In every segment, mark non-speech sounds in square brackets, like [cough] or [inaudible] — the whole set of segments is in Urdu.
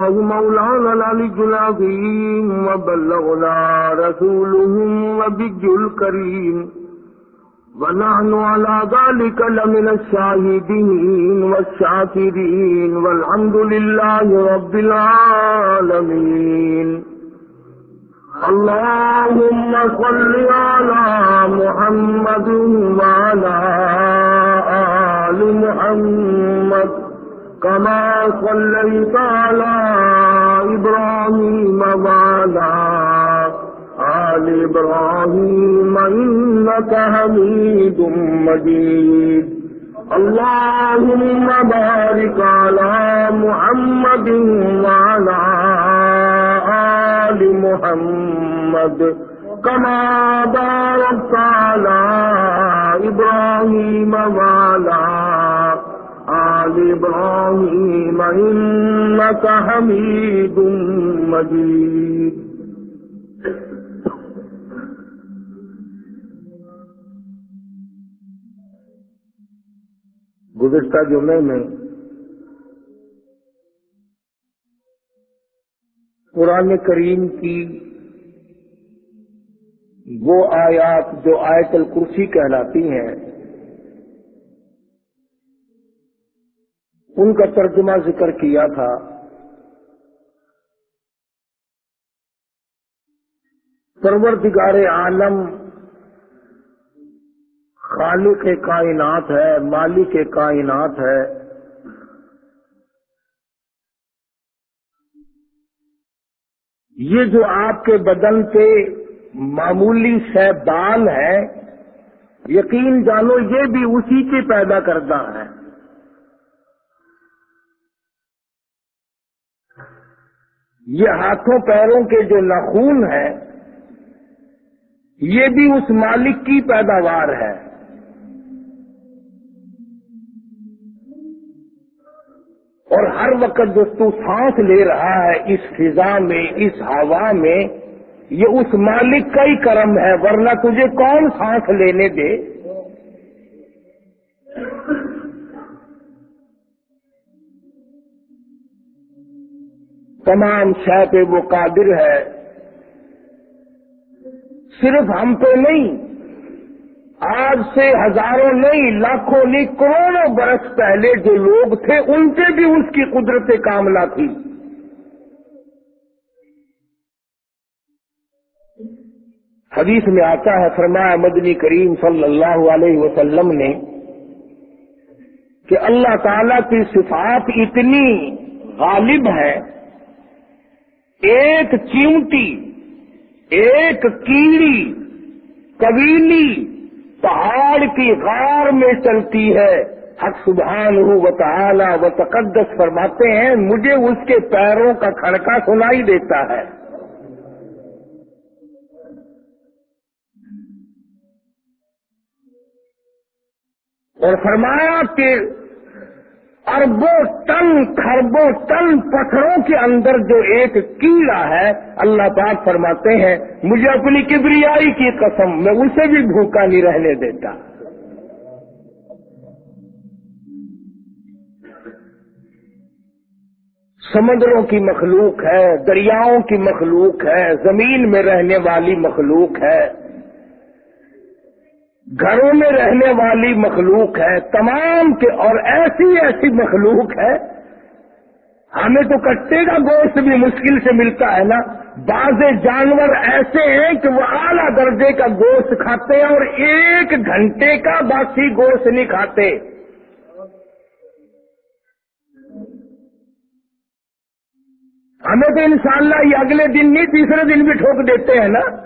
مولانا العلي العظيم وبلغنا رسوله وبج الكريم. ونحن على ذلك لمن الشاهدين والشاكرين والحمد لله رب العالمين. اللهم صل على محمد وعلى آل محمد. كما صليت على إبراهيم وعلى آل إبراهيم إنك حميد مجيد. اللهم بارك على محمد وعلى آل محمد. كما باركت على إبراهيم وعلى آل إبراهيم إنك حميد مجيد. گزشتہ جمعے میں قرآن کریم کی وہ آیات جو آیت الکرسی کہلاتی ہیں ان کا ترجمہ ذکر کیا تھا۔ پروردگار عالم خالق کائنات ہے، مالک کائنات ہے۔ یہ جو آپ کے بدن پہ معمولی سے بال ہے، یقین جانو یہ بھی اسی کے پیدا کرتا ہے۔ یہ ہاتھوں پیروں کے جو نخون ہے یہ بھی اس مالک کی پیداوار ہے۔ اور ہر وقت جو تو سانس لے رہا ہے اس فضا میں، اس ہوا میں، یہ اس مالک کا ہی کرم ہے، ورنہ تجھے کون سانس لینے دے؟ تمام شہ پہ وہ قادر ہے۔ صرف ہم تو نہیں، آج سے ہزاروں نہیں، لاکھوں نہیں، کروڑوں برس پہلے جو لوگ تھے، ان سے بھی اس کی قدرت کاملہ تھی۔ حدیث میں آتا ہے، فرمایا مدنی کریم صلی اللہ علیہ وسلم نے کہ اللہ تعالی کی صفات اتنی غالب ہے ایک چیمٹی ایک کیڑی قبیلی پہاڑ کی غار میں چلتی ہے۔ حق سبحان ہو و تعالی و تقدس فرماتے ہیں، مجھے اس کے پیروں کا کھڑکا سنائی دیتا ہے۔ اور فرمایا کہ اربوں ٹن خربوں ٹن پتھروں کے اندر جو ایک کیڑا ہے، اللہ پاک فرماتے ہیں، مجھے اپنی کبریائی کی قسم، میں اسے بھی بھوکا نہیں رہنے دیتا۔ سمندروں کی مخلوق ہے، دریاؤں کی مخلوق ہے، زمین میں رہنے والی مخلوق ہے۔ گھروں میں رہنے والی مخلوق ہے، تمام کے اور ایسی ایسی مخلوق ہے۔ ہمیں تو کٹے کا گوشت بھی مشکل سے ملتا ہے نا۔ بعض جانور ایسے ہیں کہ وہ اعلیٰ درجے کا گوشت کھاتے ہیں اور ایک گھنٹے کا باسی گوشت نہیں کھاتے۔ ہمیں تو انشاءاللہ یہ اگلے دن نہیں، تیسرے دن بھی ٹھوک دیتے ہیں نا۔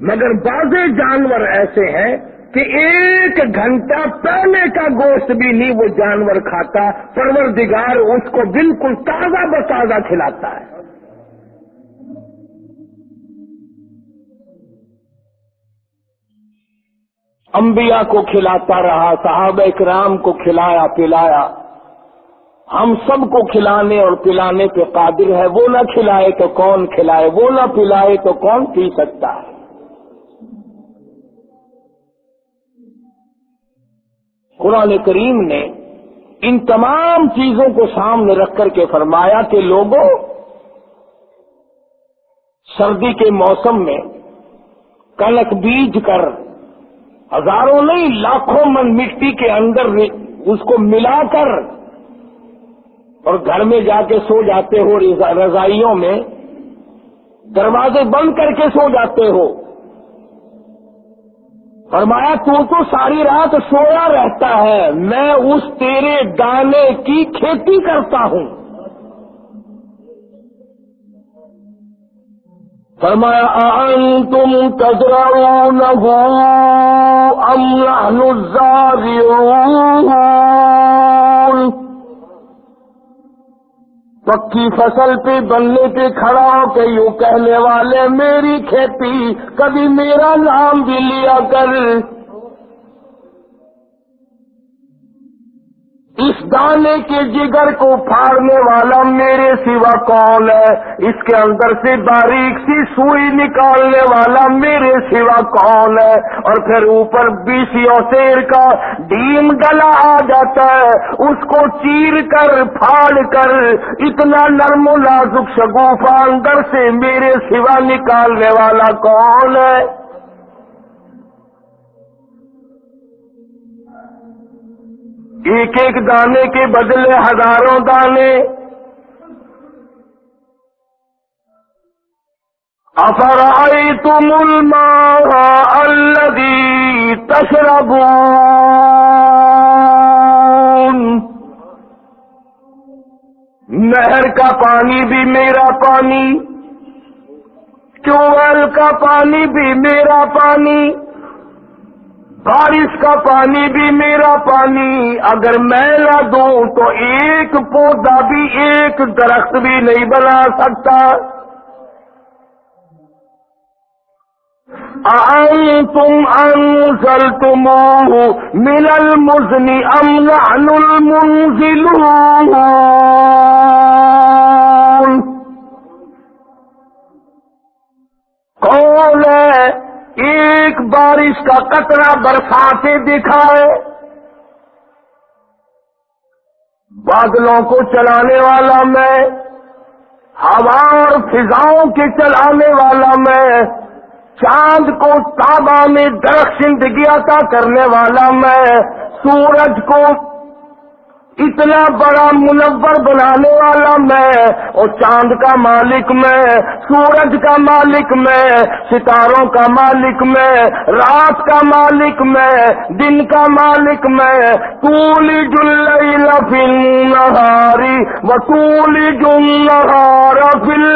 مگر بعض جانور ایسے ہیں کہ ایک گھنٹہ پہلے کا گوشت بھی نہیں وہ جانور کھاتا، پروردگار اس کو بالکل تازہ بتازہ کھلاتا ہے۔ انبیاء کو کھلاتا رہا، صحابہ کرام کو کھلایا، پلایا۔ ہم سب کو کھلانے اور پلانے پہ قادر ہے، وہ نہ کھلائے تو کون کھلائے، وہ نہ پلائے تو کون پی سکتا ہے؟ قرآن کریم نے ان تمام چیزوں کو سامنے رکھ کر کے فرمایا کہ لوگوں سردی کے موسم میں کلک بیج کر ہزاروں نہیں، لاکھوں من مٹی کے اندر اس کو ملا کر اور گھر میں جا کے سو جاتے ہو رضائیوں میں دروازے بند کر کے سو جاتے ہو۔ فرمایا، تو تو ساری رات سویا رہتا ہے، میں اس تیرے دانے کی کھیتی کرتا ہوں۔ فرمایا انتم تزرعونه ام نحن الزارعون؟ پکی فصل پہ بننے پہ کھڑا ہو کے یوں کہنے والے، میری کھیتی، کبھی میرا نام بھی لیا کر۔ اس دانے کے جگر کو پھاڑنے والا میرے سوا کون ہے؟ اس کے اندر سے باریک سی سوئی نکالنے والا میرے سوا کون ہے؟ اور پھر اوپر بیسی اور کا ڈیم گلا آ جاتا ہے۔ اس کو چیر کر، پھاڑ کر اتنا نرم و نازک شگوفا اندر سے میرے سوا نکالنے والا کون ہے؟ ایک ایک دانے کے بدلے ہزاروں دانے۔ افرائی تم الدی تشرب نہر کا پانی بھی میرا پانی ٹیوبویل کا پانی بھی میرا پانی۔ بارش کا پانی بھی میرا پانی۔ اگر میں نہ دوں تو ایک پودا بھی ایک درخت بھی نہیں بنا سکتا۔ تم انزل تم ملل مزنی ام المنزل کون ہے ایک بارش کا قطرہ برساتے دکھائے۔ بادلوں کو چلانے والا میں ہوا اور فضاؤں کے چلانے والا میں، چاند کو تابا میں درخشندگی عطا کرنے والا میں، سورج کو اتنا بڑا منور بنانے والا میں اور چاند کا مالک میں، سورج کا مالک میں، ستاروں کا مالک میں، رات کا مالک میں، دن کا مالک میں تولی جل فل نہاری و تولی جل نہار فل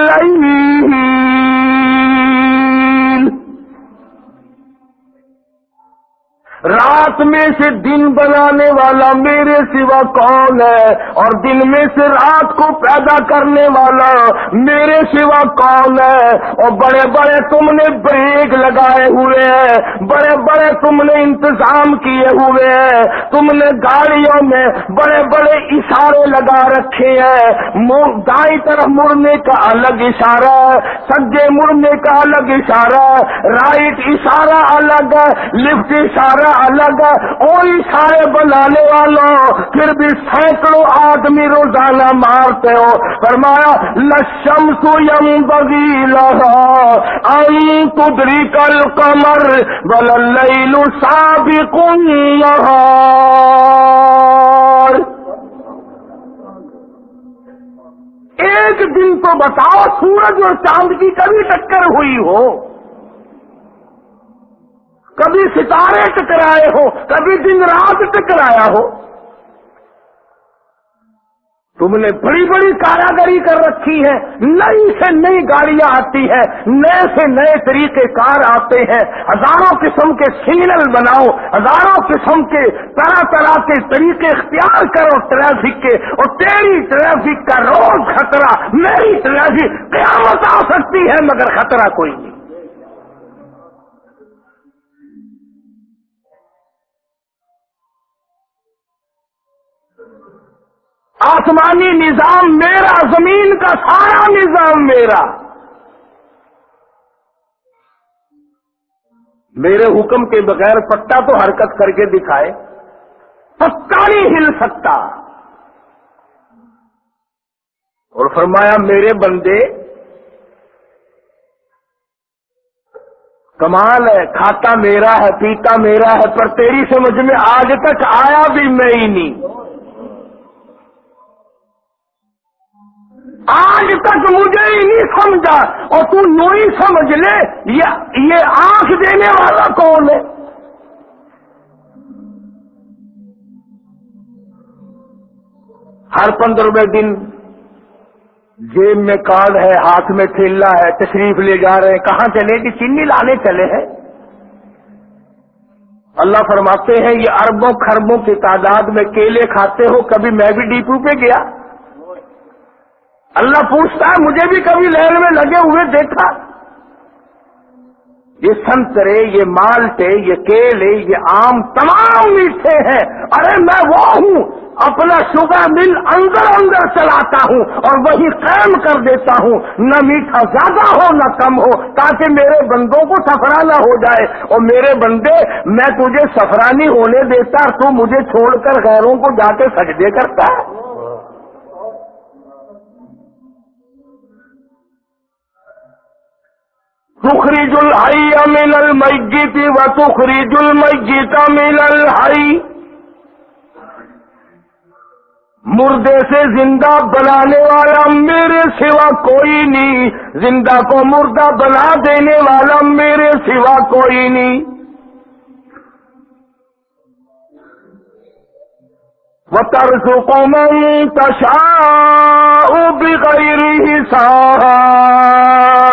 رات میں سے دن بنانے والا میرے سوا کون ہے؟ اور دن میں سے رات کو پیدا کرنے والا میرے سوا کون ہے؟ اور بڑے بڑے تم نے بریک لگائے ہوئے ہیں۔ بڑے بڑے تم نے انتظام کیے ہوئے ہیں۔ تم نے گاڑیوں میں بڑے بڑے اشارے لگا رکھے ہیں۔ دائیں طرف مڑنے کا الگ اشارہ ہے سجے مڑنے کا الگ اشارہ رائٹ اشارہ الگ ہے، لفٹ اشارہ الگ اور سارے بنانے والوں پھر بھی سینکڑوں آدمی روزانہ مارتے ہو۔ فرمایا لشم سو یم بگی تدری کل کمر بل لو سابی کن ایک دن تو بتاؤ، سورج اور چاند کی کبھی ٹکر ہوئی ہو؟ کبھی ستارے ٹکرائے ہو، کبھی دن رات ٹکرایا ہو۔ تم نے بڑی بڑی کاراگری کر رکھی ہے، نئی سے نئی گاڑیاں آتی ہیں، نئے سے نئے طریقے کار آتے ہیں۔ ہزاروں قسم کے سگنل بناؤ، ہزاروں قسم کے طرح طرح کے طریقے اختیار کرو ٹریفک کے۔ اور تیری ٹریفک کا روز خطرہ، میری ٹریفک قیامت آ سکتی ہے، مگر خطرہ کوئی نہیں۔ آسمانی نظام میرا، زمین کا سارا نظام میرا۔ میرے حکم کے بغیر پٹا تو حرکت کر کے دکھائے پتا نہیں ہل سکتا۔ اور فرمایا، میرے بندے، کمال ہے، کھاتا میرا ہے، پیتا میرا ہے، پر تیری سمجھ میں آج تک آیا بھی میں ہی نہیں۔ آج تک مجھے ہی نہیں سمجھا اور تو یوں ہی سمجھ لے، یہ آنکھ دینے والا کون ہے؟ ہر پندرہ دن جیب میں کارڈ ہے، ہاتھ میں تھیلا ہے، تشریف لے جا رہے ہیں۔ کہاں چلے؟ کہ چینی لانے چلے ہیں۔ اللہ فرماتے ہیں، یہ اربوں خربوں کی تعداد میں کیلے کھاتے ہو، کبھی میں بھی ڈیپو پہ گیا۔ اللہ پوچھتا ہے، مجھے بھی کبھی لہر میں لگے ہوئے دیکھا؟ یہ سنترے، یہ مالٹے، یہ کیلے، یہ آم تمام میٹھے ہیں۔ ارے میں وہ ہوں، اپنا شوگر مل اندر اندر چلاتا ہوں اور وہی قائم کر دیتا ہوں۔ نہ میٹھا زیادہ ہو، نہ کم ہو، تاکہ میرے بندوں کو سفرانہ ہو جائے۔ اور میرے بندے، میں تجھے سفرانی ہونے دیتا، تو مجھے چھوڑ کر غیروں کو جا کے سجدے کرتا۔ ہے تخریج الحی من المیت و تخریج المیت من الحی۔ مردے سے زندہ بنانے والا میرے سوا کوئی نہیں۔ زندہ کو مردہ بنا دینے والا میرے سوا کوئی نہیں۔ وہ طرز کو تشا بغیر حساب۔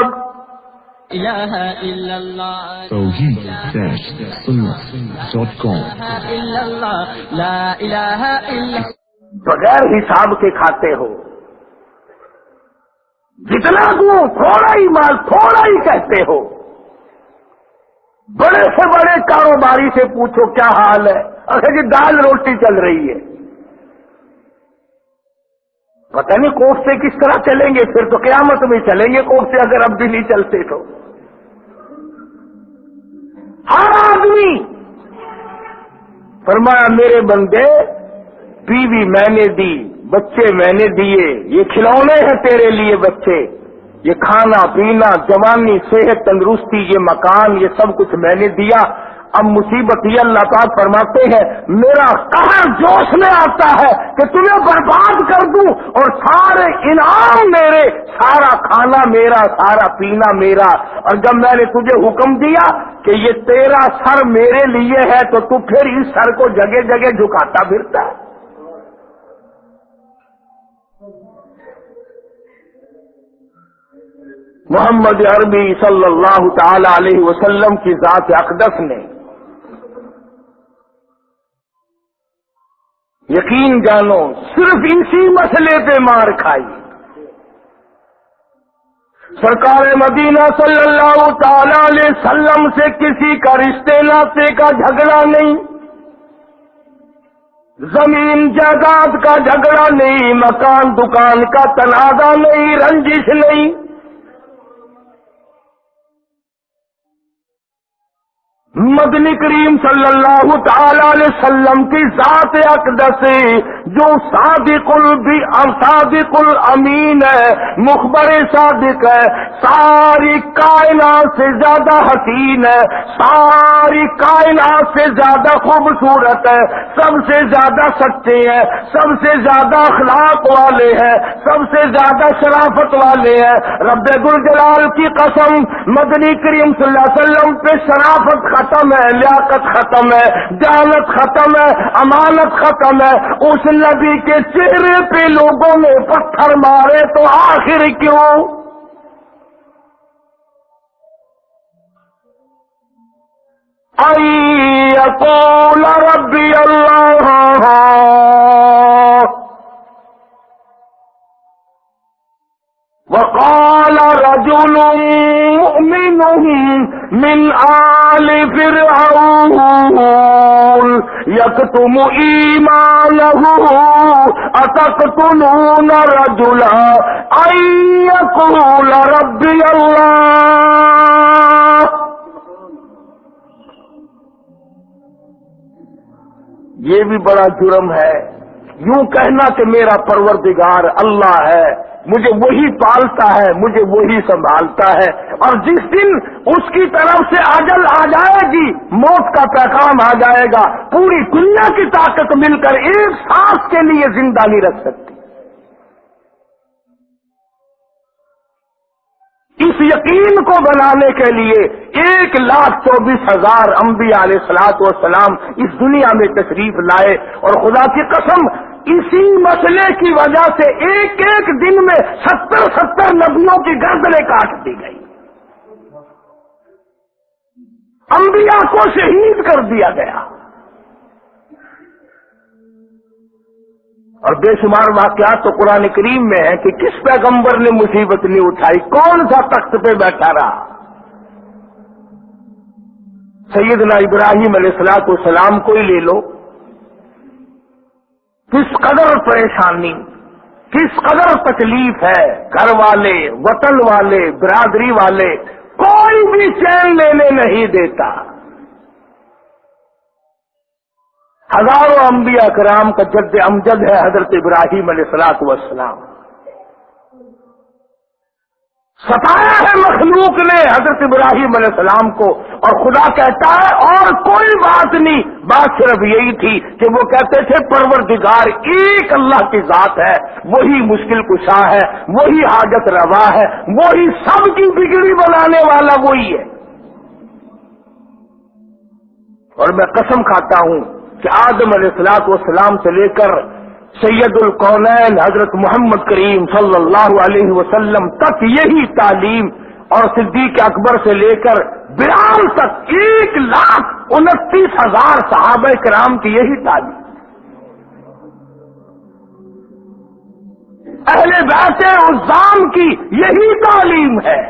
بغیر حساب کے کھاتے ہو۔ جتنا دوں تھوڑا ہی مال تھوڑا ہی کہتے ہو۔ بڑے سے بڑے کاروباری سے پوچھو کیا حال ہے۔ اگر جی دال روٹی چل رہی ہے۔ پتہ نہیں کوٹ سے کس طرح چلیں گے، پھر تو قیامت میں چلیں گے کوٹ سے اگر اب بھی نہیں چلتے تو۔ ہر آدمی، فرمایا میرے بندے، بیوی میں نے دی، بچے میں نے دیے، یہ کھلونے ہیں تیرے لیے بچے۔ یہ کھانا، پینا، جوانی، صحت تندرستی، یہ مکان، یہ سب کچھ میں نے دیا۔ اب مصیبت یہ اللہ پاک فرماتے ہیں، میرا کہاں جوش میں آتا ہے کہ تمہیں برباد کر دوں اور سارے انعام میرے، سارا کھانا میرا، سارا پینا میرا۔ اور جب میں نے تجھے حکم دیا کہ یہ تیرا سر میرے لیے ہے، تو تو پھر اس سر کو جگہ جگہ جھکاتا پھرتا ہے۔ محمد عربی صلی اللہ تعالی علیہ وسلم کی ذات اقدس نے یقین جانو، صرف اسی مسئلے پہ مار کھائی۔ سرکار مدینہ صلی اللہ تعالی علیہ وسلم سے کسی کا رشتے ناطے کا جھگڑا نہیں۔ زمین جائیداد کا جھگڑا نہیں، مکان دکان کا تنازع نہیں، رنجش نہیں۔ مدنی کریم صلی اللہ تعالی علیہ وسلم کی ذات اقدس جو صادق البی صادق الامین ہے، مخبر صادق ہے، ساری کائنات سے زیادہ حسین ہے، ساری کائنات سے زیادہ خوبصورت ہے، سب سے زیادہ سچے ہیں، سب سے زیادہ اخلاق والے ہیں، سب سے زیادہ شرافت والے ہیں۔ رب گل جلال کی قسم، مدنی کریم صلی اللہ علیہ وسلم پہ شرافت ختم ختم ہے، لیاقت ختم ہے جانت ختم ہے، امانت ختم ہے۔ اس نبی کے چہرے پہ لوگوں نے پتھر مارے تو آخر کیوں؟ ربی اللہ، وقال رجل مؤمن من آل فرعون يكتم إيمانه أتقتلون رجلا أن يقول ربي الله یہ بھی بڑا جرم ہے۔ یوں کہنا کہ میرا پروردگار اللہ ہے۔ مجھے وہی پالتا ہے، مجھے وہی سنبھالتا ہے۔ اور جس دن اس کی طرف سے اجل آ جائے گی، موت کا پیغام آ جائے گا۔ پوری دنیا کی طاقت مل کر ایک سانس کے لیے زندہ نہیں رکھ سکتی۔ بنانے کے لیے ایک لاکھ چوبیس ہزار انبیاء علیہ و سلام اس دنیا میں تشریف لائے اور خدا کی قسم اسی مسئلے کی وجہ سے ایک ایک دن میں ستر ستر نبیوں کی گردنیں کاٹ دی گئی۔ انبیاء کو شہید کر دیا گیا۔ اور بے شمار واقعات تو قرآن کریم میں ہیں کہ کس پیغمبر نے مصیبت نہیں اٹھائی؟ کون سا تخت پہ بیٹھا رہا؟ سیدنا ابراہیم علیہ السلاط والسلام کو ہی لے لو۔ کس قدر پریشانی، کس قدر تکلیف ہے گھر والے، وطن والے، برادری والے، کوئی بھی چین لینے نہیں دیتا۔ ہزاروں انبیاء کرام کا جد امجد ہے حضرت ابراہیم علیہ السلاط والسلام۔ ستایا ہے مخلوق نے حضرت ابراہیم علیہ السلام کو اور خدا کہتا ہے اور کوئی بات نہیں، بات صرف یہی تھی کہ وہ کہتے تھے، پروردگار ایک اللہ کی ذات ہے، وہی مشکل کشا ہے، وہی حاجت روا ہے، وہی سب کی بگڑی بنانے والا وہی ہے۔ اور میں قسم کھاتا ہوں کہ آدم علیہ السلاط والسلام سے لے کر سید القونین حضرت محمد کریم صلی اللہ علیہ وسلم تک یہی تعلیم اور صدیق اکبر سے لے کر بلال تک ایک لاکھ انتیس ہزار صحابہ کرام کی یہی تعلیم۔ اہل بیت الزام کی یہی تعلیم ہے۔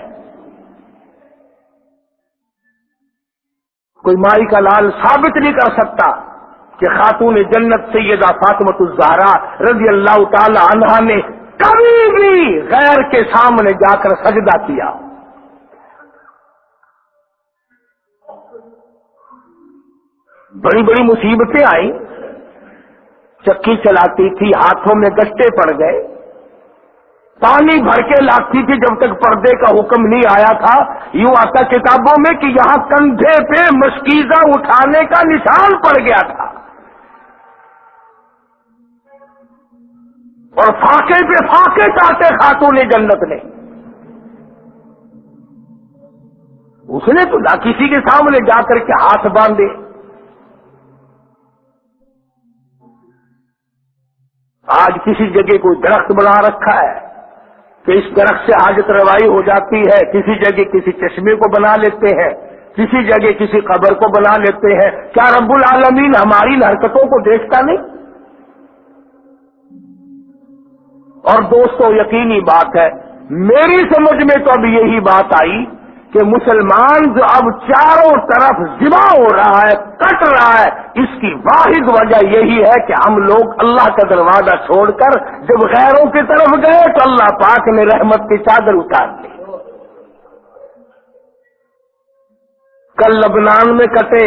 کوئی مائی کا لال ثابت نہیں کر سکتا۔ کہ خاتون جنت سیدہ فاطمت الزہرا رضی اللہ تعالی عنہا نے کبھی بھی غیر کے سامنے جا کر سجدہ کیا۔ بڑی بڑی مصیبتیں آئیں۔ چکی چلاتی تھی، ہاتھوں میں گشتے پڑ گئے۔ پانی بھر کے لاتی تھی جب تک پردے کا حکم نہیں آیا تھا۔ یوں آتا کتابوں میں کہ یہاں کندھے پہ مشکیزہ اٹھانے کا نشان پڑ گیا تھا۔ اور فاقے پہ فاقے چاہتے خاتون جنت نے اس نے تو نہ کسی کے سامنے جا کر کے ہاتھ باندھے۔ آج کسی جگہ کوئی درخت بنا رکھا ہے کہ اس درخت سے حاجت روائی ہو جاتی ہے، کسی جگہ کسی چشمے کو بنا لیتے ہیں، کسی جگہ کسی قبر کو بنا لیتے ہیں۔ کیا رب العالمین ہماری حرکتوں کو دیکھتا نہیں؟ اور دوستو، یقینی بات ہے، میری سمجھ میں تو اب یہی بات آئی کہ مسلمان جو اب چاروں طرف ذبا ہو رہا ہے، کٹ رہا ہے، اس کی واحد وجہ یہی ہے کہ ہم لوگ اللہ کا دروازہ چھوڑ کر جب غیروں کی طرف گئے تو اللہ پاک نے رحمت کی چادر اتار دی۔ کل لبنان میں کٹے،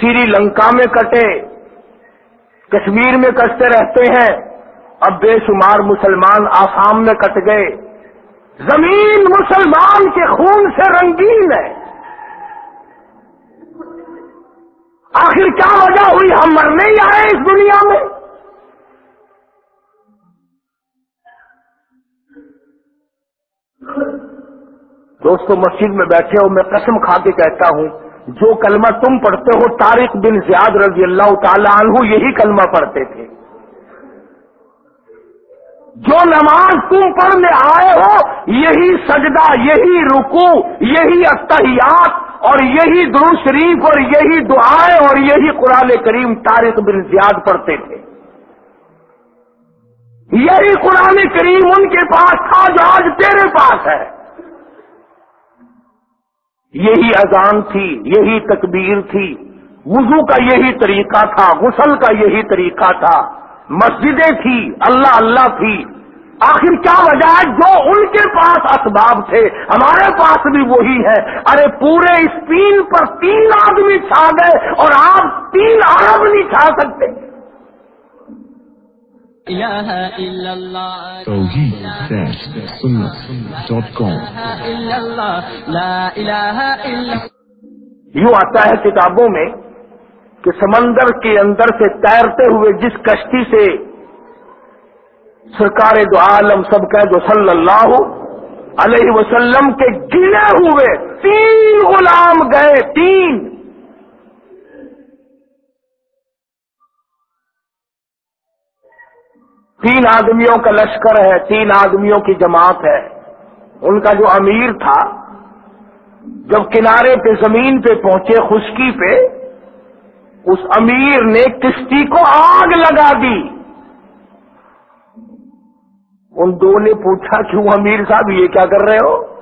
سری لنکا میں کٹے، کشمیر میں کٹتے رہتے ہیں۔ اب بے شمار مسلمان آسام میں کٹ گئے۔ زمین مسلمان کے خون سے رنگین ہے۔ آخر کیا وجہ ہوئی؟ ہم مرنے ہی آئے اس دنیا میں۔ دوستو، مسجد میں بیٹھے ہو، میں قسم کھا کے کہتا ہوں، جو کلمہ تم پڑھتے ہو تاریخ بن زیاد رضی اللہ تعالی عنہ یہی کلمہ پڑھتے تھے۔ جو نماز تم پڑھنے آئے ہو، یہی سجدہ، یہی رکو یہی اتحیات اور یہی درو شریف اور یہی دعائیں اور یہی قرآن کریم تاریخ بن زیاد پڑھتے تھے۔ یہی قرآن کریم ان کے پاس تھا جو آج تیرے پاس ہے۔ یہی اذان تھی، یہی تکبیر تھی۔ وضو کا یہی طریقہ تھا، غسل کا یہی طریقہ تھا۔ مسجدیں تھی، اللہ اللہ تھی۔ آخر کیا وجہ ہے؟ جو ان کے پاس اسباب تھے، ہمارے پاس بھی وہی ہے ارے، پورے اسپین پر تین آدمی چھا گئے اور آپ تین ارب نہیں چھا سکتے۔ یوں آتا ہے کتابوں میں کہ سمندر کے اندر سے تیرتے ہوئے جس کشتی سے سرکار دو عالم سب کا جو صلی اللہ علیہ وسلم کے گرے ہوئے تین غلام گئے، تین۔ تین آدمیوں کا لشکر ہے، تین آدمیوں کی جماعت ہے۔ ان کا جو امیر تھا، جب کنارے پہ، زمین پہ پہنچے، خشکی پہ اس امیر نے کشتی کو آگ لگا دی۔ ان دو نے پوچھا، کیوں امیر صاحب، یہ کیا کر رہے ہو؟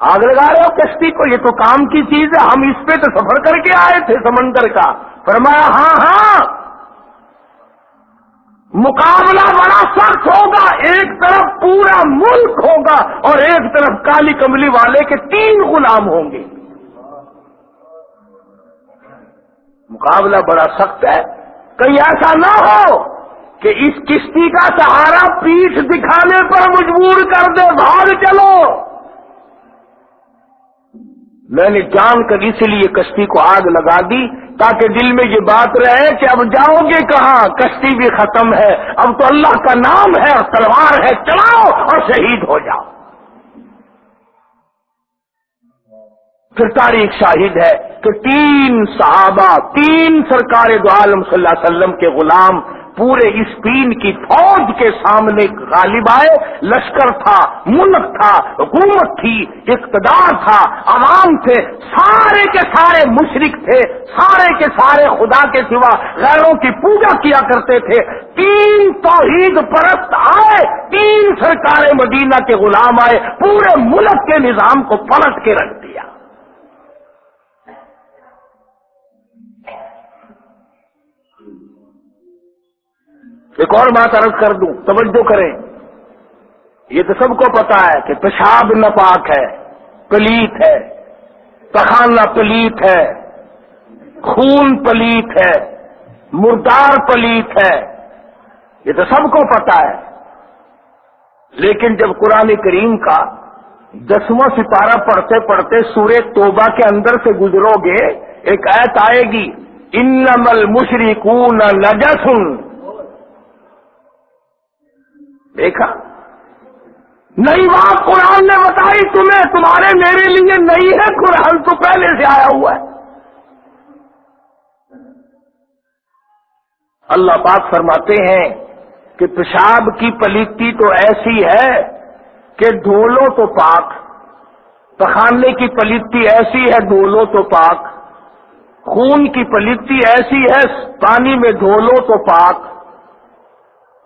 آگ لگا رہے ہو کشتی کو؟ یہ تو کام کی چیز ہے، ہم اس پہ تو سفر کر کے آئے تھے سمندر کا۔ فرمایا ہاں ہاں۔ مقابلہ بڑا سخت ہوگا، ایک طرف پورا ملک ہوگا اور ایک طرف کالی کملی والے کے تین غلام ہوں گے۔ مقابلہ بڑا سخت ہے۔ کہیں ایسا نہ ہو کہ اس کشتی کا سہارا پیٹھ دکھانے پر مجبور کر دے، بھاگ چلو۔ میں نے جان کر اسی لیے کشتی کو آگ لگا دی تاکہ دل میں یہ بات رہے کہ اب جاؤ گے کہاں؟ کشتی بھی ختم ہے۔ اب تو اللہ کا نام ہے اور تلوار ہے، چلاؤ اور شہید ہو جاؤ۔ پھر تاریخ شاہد ہے کہ تین صحابہ، تین سرکار دو عالم صلی اللہ علیہ وسلم کے غلام پورے اسپین کی فوج کے سامنے غالب آئے، لشکر تھا، ملک تھا، حکومت تھی، اقتدار تھا، عوام تھے، سارے کے سارے مشرق تھے، سارے کے سارے خدا کے سوا غیروں کی پوجا کیا کرتے تھے۔ تین توحید پرست آئے، تین سرکار مدینہ کے غلام آئے، پورے ملک کے نظام کو پلٹ کے رکھ دیا۔ ایک اور بات عرض کر دوں، توجہ کریں۔ یہ تو سب کو پتا ہے کہ پیشاب ناپاک ہے، پلیت ہے، پخانہ پلیت ہے، خون پلیت ہے، مردار پلیت ہے۔ یہ تو سب کو پتا ہے۔ لیکن جب قرآن کریم کا دسواں ستارہ پڑھتے پڑھتے سورہ توبہ کے اندر سے گزرو گے، ایک ایت آئے گی انمل مشرقون نجسن دیکھا؟ نئی بات قرآن نے بتائی، تمہیں، تمہارے میرے لیے نئی ہے، قرآن تو پہلے سے آیا ہوا ہے۔ اللہ پاک فرماتے ہیں کہ پیشاب کی پلیتی تو ایسی ہے کہ دھولو تو پاک۔ پخانے کی پلیتی ایسی ہے دھولو تو پاک۔ خون کی پلیتی ایسی ہے، پانی میں دھولو تو پاک۔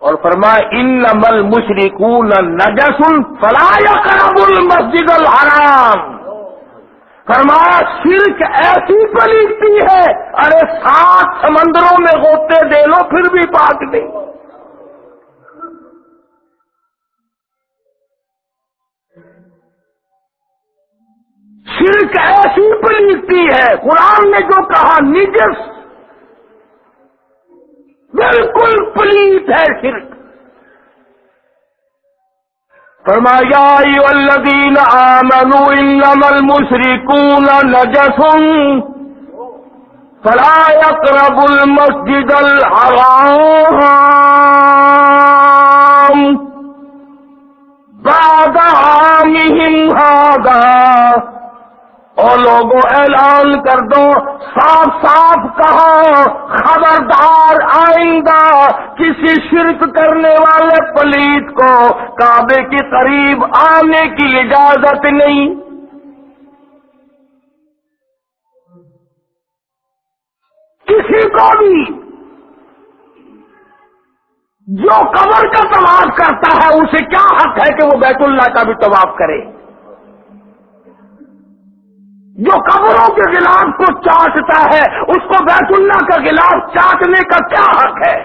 اور فرما ان نمل مشرقون نجسن فلایا کرب المسجد الحرام. فرمایا، شرک ایسی پلیتی ہے، ارے سات سمندروں میں ہوتے دے لو، پھر بھی پاک نہیں. شرک ایسی پلیتی ہے، قرآن نے جو کہا، نجس بالکل پلیت ہے شرک۔ فرمایا الذین آمنوا، انما المشرکون نجس فلا يقرب المسجد الحرام بعد عامهم هذا اور لوگوں اعلان کر دو، صاف صاف کہو، خبردار آئندہ کسی شرک کرنے والے پلیت کو کعبے کے قریب آنے کی اجازت نہیں۔ کسی کو بھی جو قبر کا طواف کرتا ہے، اسے کیا حق ہے کہ وہ بیت اللہ کا بھی طواف کرے؟ جو قبروں کے گلاف کو چاٹتا ہے، اس کو بیت اللہ کا گلاف چاٹنے کا کیا حق ہے؟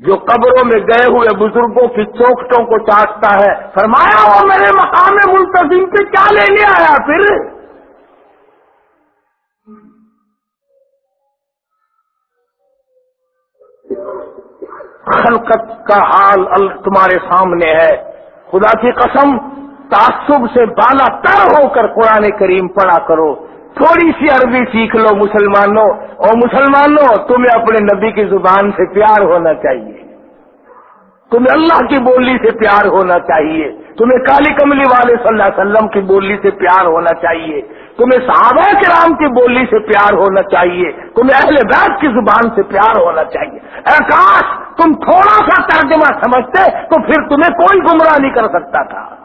جو قبروں میں گئے ہوئے بزرگوں کی چوکٹوں کو چاٹتا ہے، فرمایا، وہ میرے مقام منتظم پہ کیا لینے آیا پھر؟ خلقت کا حال تمہارے سامنے ہے۔ خدا کی قسم تعصب سے بالا تر ہو کر قرآن کریم پڑھا کرو۔ تھوڑی سی عربی سیکھ لو مسلمانوں۔ اور مسلمانوں، تمہیں اپنے نبی کی زبان سے پیار ہونا چاہیے۔ تمہیں اللہ کی بولی سے پیار ہونا چاہیے۔ تمہیں کالی کملی والے صلی اللہ علیہ وسلم کی بولی سے پیار ہونا چاہیے۔ تمہیں صحابہ کرام کی بولی سے پیار ہونا چاہیے۔ تمہیں اہل بیت کی زبان سے پیار ہونا چاہیے۔ اے کاش، تم تھوڑا سا ترجمہ سمجھتے تو پھر تمہیں کوئی گمراہ نہیں کر سکتا تھا۔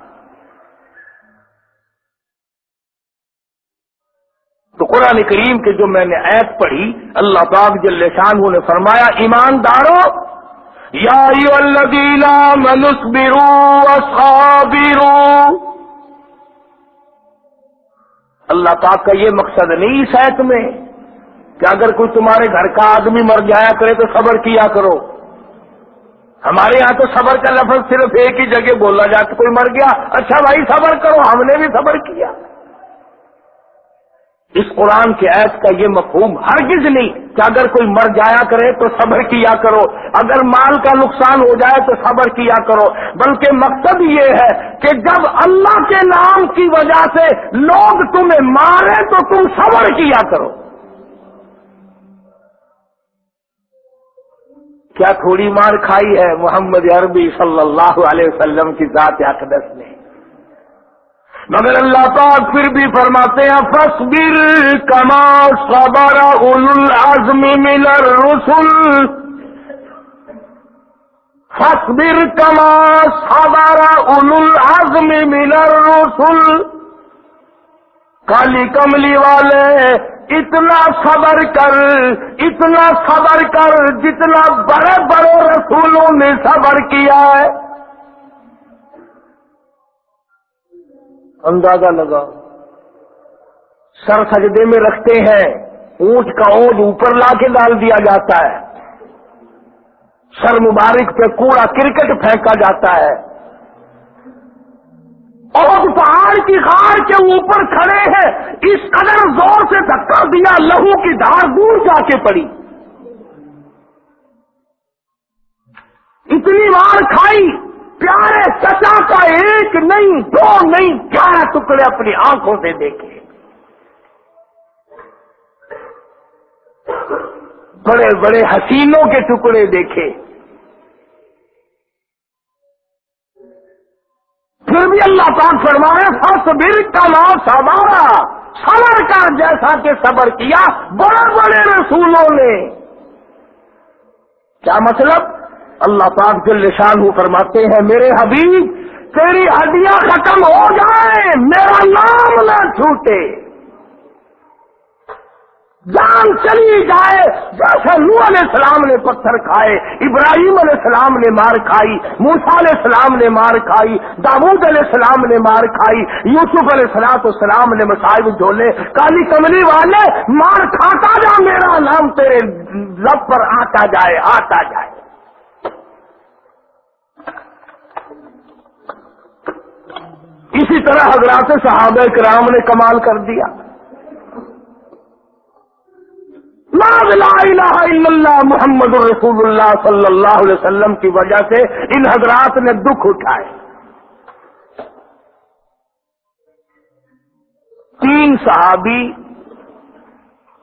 تو قرآن کریم کے جو میں نے ایپ پڑھی، اللہ پاک جل شان نے فرمایا ایمانداروں یا منس برو اللہ پاک کا یہ مقصد نہیں سیت میں کہ اگر کوئی تمہارے گھر کا آدمی مر جایا کرے تو صبر کیا کرو۔ ہمارے یہاں تو صبر کا لفظ صرف ایک ہی جگہ بولا جاتا کوئی مر گیا۔ اچھا بھائی، صبر کرو، ہم نے بھی صبر کیا۔ اس قرآن کے عید کا یہ مفہوم ہرگز نہیں کہ اگر کوئی مر جایا کرے تو صبر کیا کرو، اگر مال کا نقصان ہو جائے تو صبر کیا کرو۔ بلکہ مقصد یہ ہے کہ جب اللہ کے نام کی وجہ سے لوگ تمہیں مارے تو تم صبر کیا کرو۔ کیا تھوڑی مار کھائی ہے محمد عربی صلی اللہ علیہ وسلم کی ذات اقدس نے؟ مگر اللہ پاک پھر بھی فرماتے ہیں فصبر کما صبر اول العزم من الرسل۔ فصبر کما صبر اول العزم من الرسل۔ کالی کملی والے، اتنا صبر کر، اتنا صبر کر جتنا بڑے بڑے رسولوں نے صبر کیا ہے۔ اندازہ لگا سر سجدے میں رکھتے ہیں، اونٹ کا اونٹ اوپر لا کے ڈال دیا جاتا ہے۔ سر مبارک پہ کوڑا کرکٹ پھینکا جاتا ہے۔ اور پہاڑ کی غار کے اوپر کھڑے ہیں۔ اس قدر زور سے دھکا دیا لہو کی دھار دور جا کے پڑی۔ اتنی بار کھائی۔ پیارے چچا کا ایک نہیں، دو نہیں، گیارہ ٹکڑے اپنی آنکھوں سے دیکھے۔ بڑے بڑے حسینوں کے ٹکڑے دیکھے۔ پھر بھی اللہ پاک فرمائے فس بل کا نام سوارا صبر کا جیسا کہ صبر کیا، بڑے بڑے رسولوں نے۔ کیا مطلب؟ اللہ پاک جل شان فرماتے ہیں، میرے حبیب، تیری ہڈیاں ختم ہو جائیں، میرا نام نہ چھوٹے۔ جان چلی جائے، جیسے نو علیہ السلام نے پتھر کھائے، ابراہیم علیہ السلام نے مار کھائی موسا علیہ السلام نے مار کھائی داود علیہ السلام نے مار کھائی، یوسف علیہ السلام السلام نے مسائب جھولے۔ کالی کملی والے، مار کھاتا جا، میرا نام تیرے لب پر آتا جائے آتا جائے۔ اسی طرح حضرات صحابہ کرام نے کمال کر دیا۔ لا الہ الا اللہ محمد الرسول اللہ صلی اللہ علیہ وسلم کی وجہ سے ان حضرات نے دکھ اٹھائے۔ تین صحابی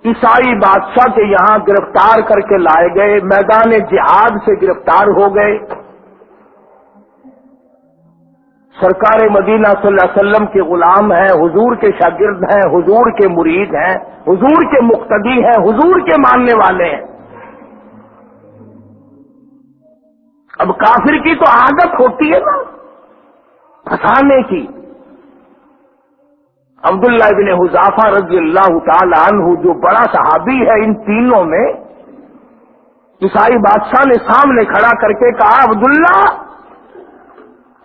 عیسائی بادشاہ کے یہاں گرفتار کر کے لائے گئے، میدان جہاد سے گرفتار ہو گئے۔ سرکار مدینہ صلی اللہ علیہ وسلم کے غلام ہیں، حضور کے شاگرد ہیں، حضور کے مرید ہیں، حضور کے مقتدی ہیں، حضور کے ماننے والے ہیں۔ اب کافر کی تو عادت ہوتی ہے نا، پھنسانے کی۔ عبداللہ ابن حضافہ رضی اللہ تعالی عنہ، جو بڑا صحابی ہے ان تینوں میں، عیسائی بادشاہ نے سامنے کھڑا کر کے کہا، عبداللہ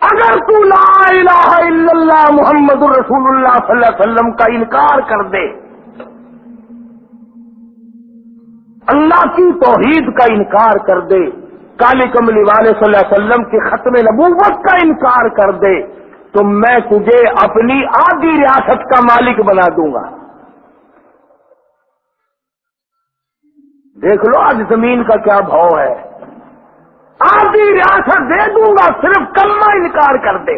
اگر تو لا الہ الا اللہ محمد الرسول اللہ صلی اللہ علیہ وسلم کا انکار کر دے، اللہ کی توحید کا انکار کر دے، کالی کملی والے صلی اللہ علیہ وسلم کے ختم نبوت کا انکار کر دے، تو میں تجھے اپنی آدھی ریاست کا مالک بنا دوں گا۔ دیکھ لو آج زمین کا کیا بھاؤ ہے۔ آدھی ریاست دے دوں گا، صرف کلمہ انکار کر دے۔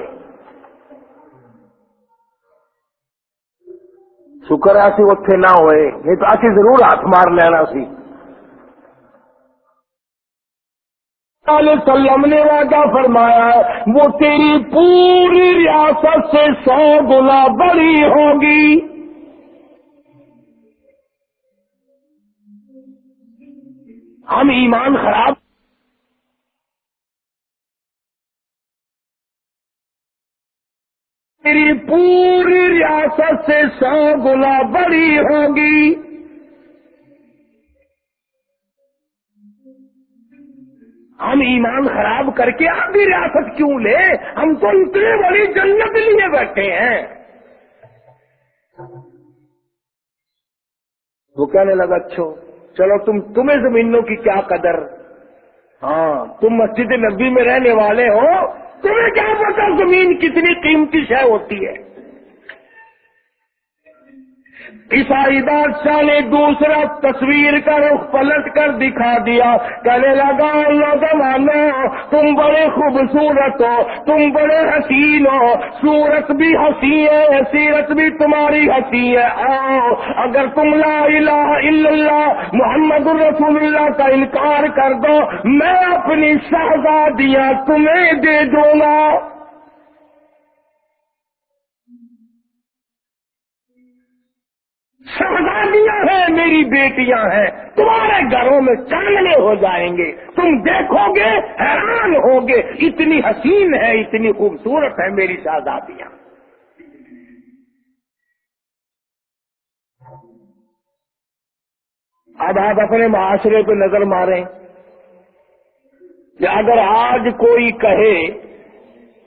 شکر ہے اتنے نہ ہوئے، نہیں تو اسی ضرور ہاتھ مار لینا سی۔ علیہ وسلم نے وعدہ فرمایا وہ تیری پوری ریاست سے سو گنا بڑی ہوگی۔ ہم ایمان خراب تیری پوری ریاست سے سو گنا بڑی ہوگی۔ ہم ایمان خراب کر کے آدھی ریاست کیوں لے؟ ہم تو اتنے بڑی جنت لیے بیٹھے ہیں۔ وہ کہنے لگا اچھو چلو تم، تمہیں زمینوں کی کیا قدر؟ ہاں تم مسجد نبی میں رہنے والے ہو۔ تمہیں کیا پتا زمین کتنی قیمتی شے ہوتی ہے؟ عیسائی بادشاہ نے دوسرا تصویر کا رخ پلٹ کر دکھا دیا۔ کہنے لگا، اللہ زمانہ تم بڑے خوبصورت ہو، تم بڑے حسین ہو۔ صورت بھی ہنسی ہے، سیرت بھی تمہاری ہنسی ہے۔ آؤ، اگر تم لا الہ الا اللہ محمد الرسول اللہ کا انکار کر دو، میں اپنی شہزادیاں تمہیں دے دوں گا۔ شہزادیاں ہیں، میری بیٹیاں ہیں، تمہارے گھروں میں چاندنے ہو جائیں گے۔ تم دیکھو گے، حیران ہوگے اتنی حسین ہے، اتنی خوبصورت ہے میری شہزادیاں۔ اب آپ اپنے معاشرے پہ نظر ماریں کہ اگر آج کوئی کہے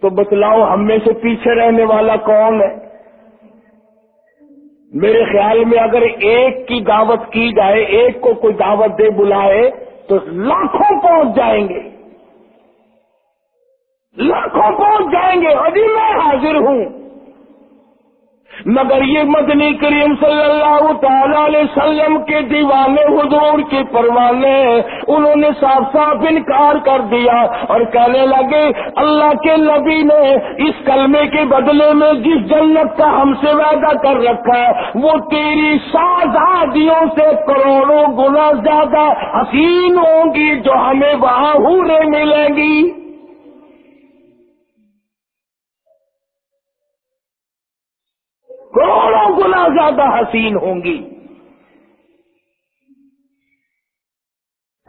تو بتلاؤ ہم میں سے پیچھے رہنے والا کون ہے؟ میرے خیال میں اگر ایک کی دعوت کی جائے، ایک کو کوئی دعوت دے، بلائے تو لاکھوں پہنچ جائیں گے۔ لاکھوں پہنچ جائیں گے۔ ابھی میں حاضر ہوں۔ مگر یہ مدنی کریم صلی اللہ تعالی علیہ وسلم کے دیوانے حضور کے پروانے، انہوں نے صاف صاف انکار کر دیا اور کہنے لگے، اللہ کے نبی نے اس کلمے کے بدلے میں جس جنت کا ہم سے وعدہ کر رکھا ہے، وہ تیری شہزادیوں سے کروڑوں گنا زیادہ حسین ہوں گی جو ہمیں وہاں ہورے ملیں گی۔ کروڑوں گنا زیادہ حسین ہوں گی۔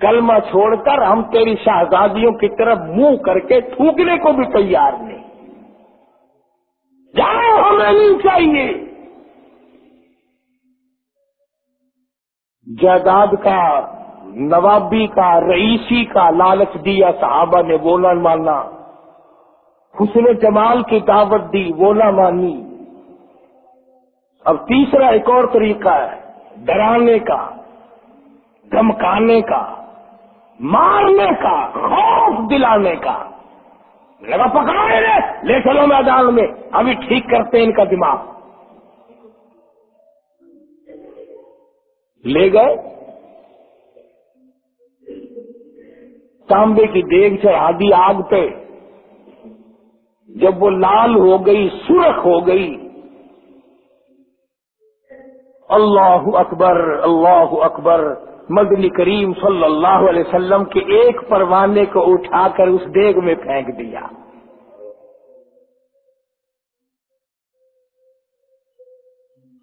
کلمہ چھوڑ کر ہم تیری شہزادیوں کی طرف منہ کر کے تھوکنے کو بھی تیار نہیں۔ جاؤ، ہمیں نہیں چاہیے۔ جائیداد کا، نوابی کا، رئیسی کا لالچ دیا صحابہ نے، وہ نہ مانا حسن جمال کی دعوت دی، وہ نہ مانی۔ اب تیسرا ایک اور طریقہ ہے، ڈرانے کا، دھمکانے کا، مارنے کا، خوف دلانے کا۔ لگا پکڑے لے چلو میدان میں، ابھی ٹھیک کرتے ان کا دماغ۔ لے گئے۔ تانبے کی دیگ چڑھا دی آگ پہ۔ جب وہ لال ہو گئی، سرخ ہو گئی اللہ اکبر اللہ اکبر مدنی کریم صلی اللہ علیہ وسلم کے ایک پروانے کو اٹھا کر اس دیگ میں پھینک دیا۔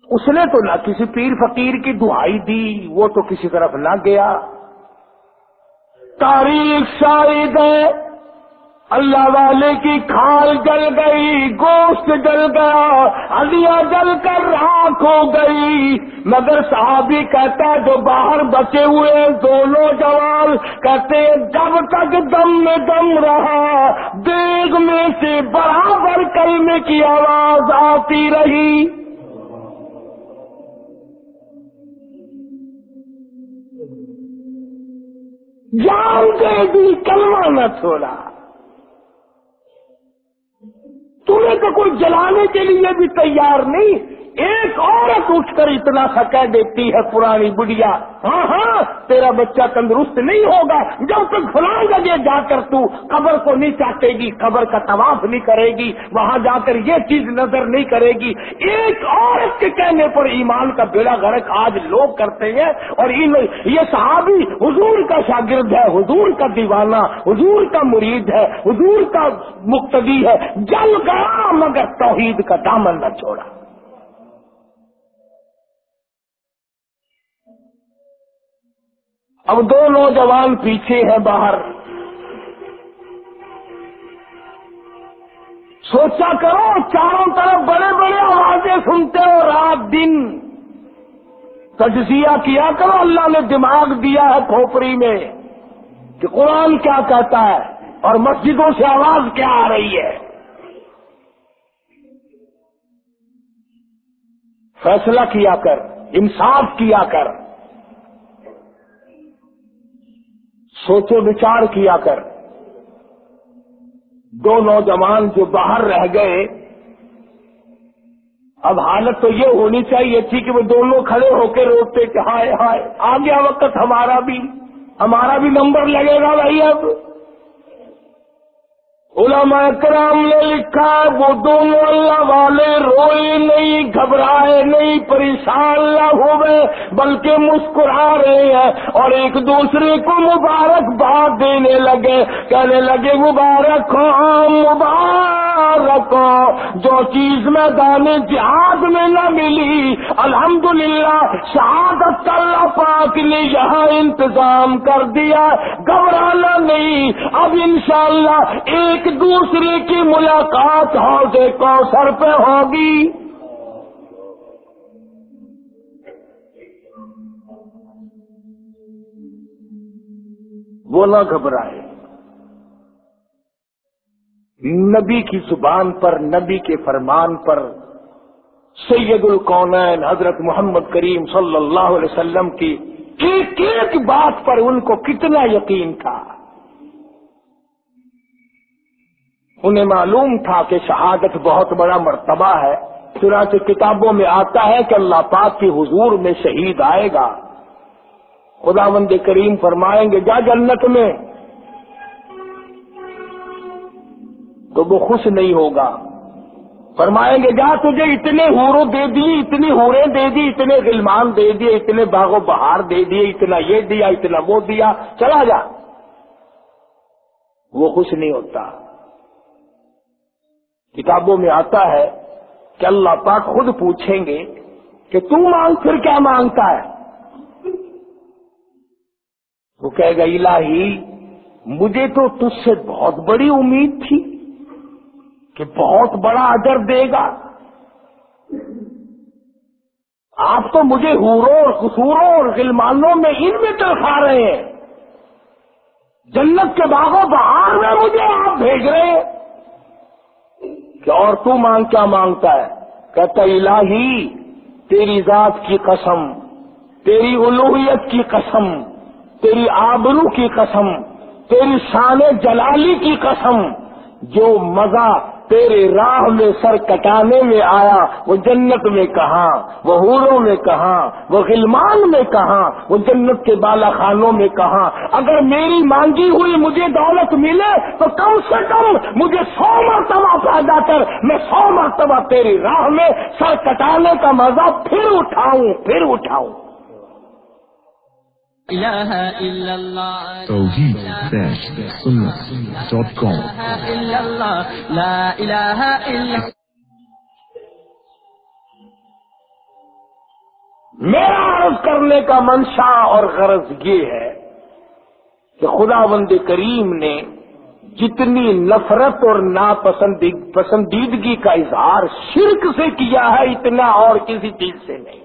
اس نے تو نہ کسی پیر فقیر کی دعائی دی، وہ تو کسی طرف نہ گیا۔ تاریخ شاید ہے۔ اللہ والے کی کھال جل گئی، گوشت جل گیا ہلیا جل کر راک ہو گئی۔ مگر صحابی کہتا ہے، جو باہر بچے ہوئے دونوں جوان کہتے جب تک دم میں دم رہا، دیگ میں سے برابر کلمے کی آواز آتی رہی۔ جان دے دی، کلمہ نہ چھوڑا۔ تمہیں تو کوئی جلانے کے لیے بھی تیار نہیں ایک عورت اٹھ کر اتنا سا کہہ دیتی ہے، پرانی بڑھیا ہاں ہاں تیرا بچہ تندرست نہیں ہوگا، جب تک فلاں جگہ جا کر تو قبر کو نہیں چاہتے گی، قبر کا طواف نہیں کرے گی، وہاں جا کر یہ چیز نظر نہیں کرے گی۔ ایک عورت کے کہنے پر ایمان کا بیڑا غرق آج لوگ کرتے ہیں، اور یہ صحابی حضور کا شاگرد ہے، حضور کا دیوانہ، حضور کا مرید ہے، حضور کا مقتدی ہے، جل گیا مگر توحید کا دامن نہ چھوڑا۔ اب دو نوجوان پیچھے ہیں باہر۔ سوچا کرو، چاروں طرف بڑے بڑے آوازیں سنتے ہو رات دن۔ تجزیہ کیا کرو، اللہ نے دماغ دیا ہے کھوپڑی میں کہ قرآن کیا کہتا ہے اور مسجدوں سے آواز کیا آ رہی ہے۔ فیصلہ کیا کر، انصاف کیا کر۔ سوچو بچار کیا کر۔ دو نوجوان جو باہر رہ گئے، اب حالت تو یہ ہونی چاہیے تھی کہ وہ دونوں کھڑے ہو کے روکتے کہ ہائے ہائے آ گیا وقت ہمارا بھی ہمارا بھی نمبر لگے گا بھائی اب۔ علماء کرام نے لکھا وہ دونوں اللہ والے روئے نہیں، گھبرائے نہیں، پریشان نہ ہوئے، بلکہ مسکرا رہے ہیں۔ اور ایک دوسرے کو مبارک باد دینے لگے، کہنے لگے، مبارک ہو مبارک۔ ہو جو چیز میں دانے جہاد میں نہ ملی، الحمدللہ، شہادت اللہ پاک نے یہاں انتظام کر دیا۔ گھبرانا نہیں، اب انشاءاللہ ایک ایک دوسرے کی ملاقات حوض کو سر پہ ہوگی۔ وہ نہ گھبرائے۔ نبی کی زبان پر، نبی کے فرمان پر سید القونین حضرت محمد کریم صلی اللہ علیہ وسلم کی ایک ایک بات پر ان کو کتنا یقین تھا۔ انہیں معلوم تھا کہ شہادت بہت بڑا مرتبہ ہے۔ چنانچہ کتابوں میں آتا ہے کہ اللہ پاک کی حضور میں شہید آئے گا۔ خدا مند کریم فرمائیں گے، جا جنت میں۔ تو وہ خوش نہیں ہوگا۔ فرمائیں گے، جا تجھے اتنے ہورو دے دیے اتنی ہورے دے دی اتنے غلمان دے دیے، اتنے باغ و بہار دے دیے، اتنا یہ دیا، اتنا وہ دیا۔ چلا جا۔ وہ خوش نہیں ہوتا۔ کتابوں میں آتا ہے کہ اللہ پاک خود پوچھیں گے کہ تو مانگ پھر کیا مانگتا ہے؟ وہ کہے گا، الہی، مجھے تو تجھ سے بہت بڑی امید تھی۔ کہ بہت بڑا اجر دے گا۔ آپ تو مجھے ہوروں اور قصوروں اور غلمانوں میں ان میں ترخا رہے ہیں۔ جنت کے باغوں بہار میں مجھے آپ بھیج رہے ہیں۔ کہ اور تو مانگ کیا مانگتا ہے؟ کہتا الہی، تیری ذات کی قسم، تیری الوحیت کی قسم، تیری آبرو کی قسم، تیری شان جلالی کی قسم، جو مزہ تیرے راہ میں سر کٹانے میں آیا، وہ جنت میں کہاں، وہ حوروں میں کہاں، وہ غلمان میں کہاں، وہ جنت کے بالا خانوں میں کہاں؟ اگر میری مانگی ہوئی مجھے دولت ملے تو کم سے کم مجھے سو مرتبہ پیدا کر، میں سو مرتبہ تیری راہ میں سر کٹانے کا مزہ پھر اٹھاؤں پھر اٹھاؤں۔ توحید ڈاٹ کام میرا عرض کرنے کا منشا اور غرض یہ ہے کہ خدا بند کریم نے جتنی نفرت اور ناپسندیدگی کا اظہار شرک سے کیا ہے اتنا اور کسی چیز سے نہیں۔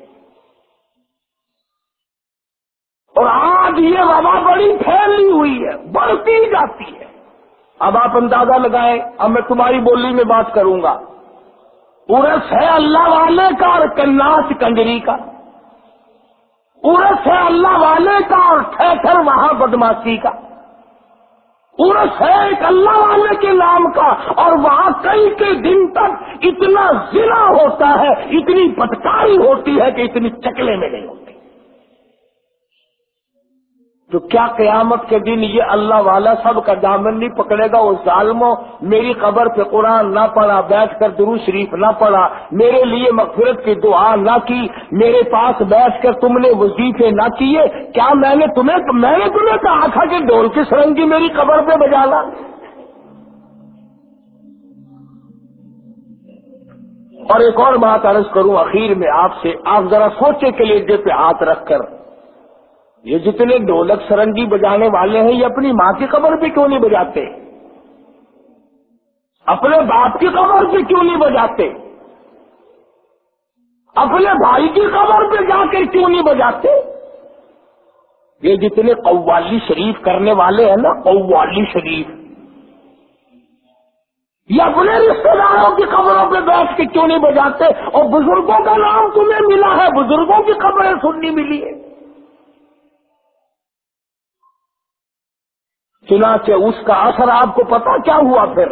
اور آج یہ وبا بڑی پھیلی ہوئی ہے، بڑھتی جاتی ہے۔ اب آپ اندازہ لگائیں، اب میں تمہاری بولی میں بات کروں گا۔ ارس ہے اللہ والے کا اور کناس کنجری کا۔ ارس ہے اللہ والے کا اور ٹھہر وہاں بدماشی کا۔ عرس ہے ایک اللہ والے کے نام کا اور وہاں کئی کے دن تک اتنا ضلع ہوتا ہے، اتنی بدکاری ہوتی ہے کہ اتنی چکلے میں نہیں ہوتی تو کیا قیامت کے دن یہ اللہ والا سب کا دامن نہیں پکڑے گا؟ وہ ظالموں، میری قبر پہ قرآن نہ پڑھا، بیٹھ کر درو شریف نہ پڑھا، میرے لیے مغفرت کی دعا نہ کی، میرے پاس بیٹھ کر تم نے وظیفے نہ کیے، کیا میں نے تمہیں میں نے تمہیں کہا تھا کہ ڈول کی سرنگی میری قبر پہ بجانا اور ایک اور بات عرض کروں، اخیر میں آپ سے آپ ذرا سوچے کے لیے پہ ہاتھ رکھ کر یہ جتنے ڈھولک سرنگی بجانے والے ہیں، یہ اپنی ماں کی قبر پہ کیوں نہیں بجاتے؟ اپنے باپ کی قبر پہ کیوں نہیں بجاتے؟ اپنے بھائی کی قبر پہ جا کر کیوں نہیں بجاتے؟ یہ جتنے قوالی شریف کرنے والے ہیں نا، قوالی شریف۔ یہ اپنے رشتے داروں کی قبروں پہ بیٹھ کے کیوں نہیں بجاتے؟ اور بزرگوں کا نام تمہیں ملا ہے، بزرگوں کی قبریں سننی ملی ہے چنانچہ اس کا اثر آپ کو پتا کیا ہوا پھر؟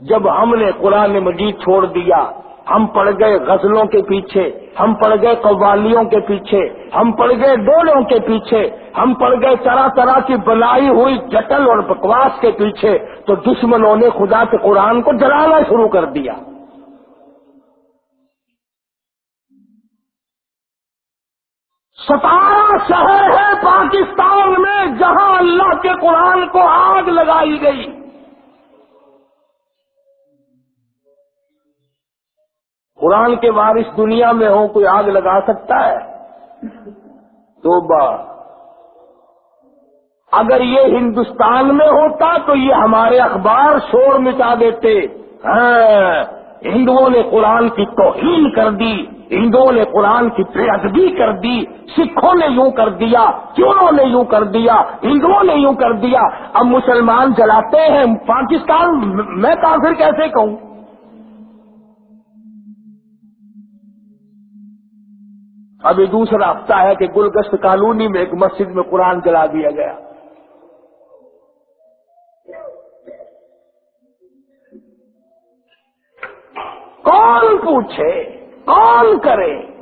جب ہم نے قرآن مجید چھوڑ دیا، ہم پڑ گئے غزلوں کے پیچھے، ہم پڑ گئے قوالیوں کے پیچھے، ہم پڑ گئے ڈولوں کے پیچھے، ہم پڑ گئے طرح طرح کی بنائی ہوئی جٹل اور بکواس کے پیچھے، تو دشمنوں نے خدا کے قرآن کو جلانا شروع کر دیا۔ ستارہ شہر ہے پاکستان میں جہاں اللہ کے قرآن کو آگ لگائی گئی۔ قرآن کے وارث دنیا میں ہو کوئی آگ لگا سکتا ہے؟ تو اگر یہ ہندوستان میں ہوتا تو یہ ہمارے اخبار شور مٹا دیتے۔ ہاں ہندوؤں نے قرآن کی توہین کر دی۔ ہندوؤں نے قرآن کی بے ادبی کر دی، سکھوں نے یوں کر دیا چوروں نے یوں کر دیا، ہندوؤں نے یوں کر دیا۔ اب مسلمان جلاتے ہیں، پاکستان میں کافر کیسے کہوں؟ ابھی دوسرا ہفتہ ہے کہ گلگست کالونی میں ایک مسجد میں قرآن جلا دیا گیا۔ کون پوچھے؟ کون کرے؟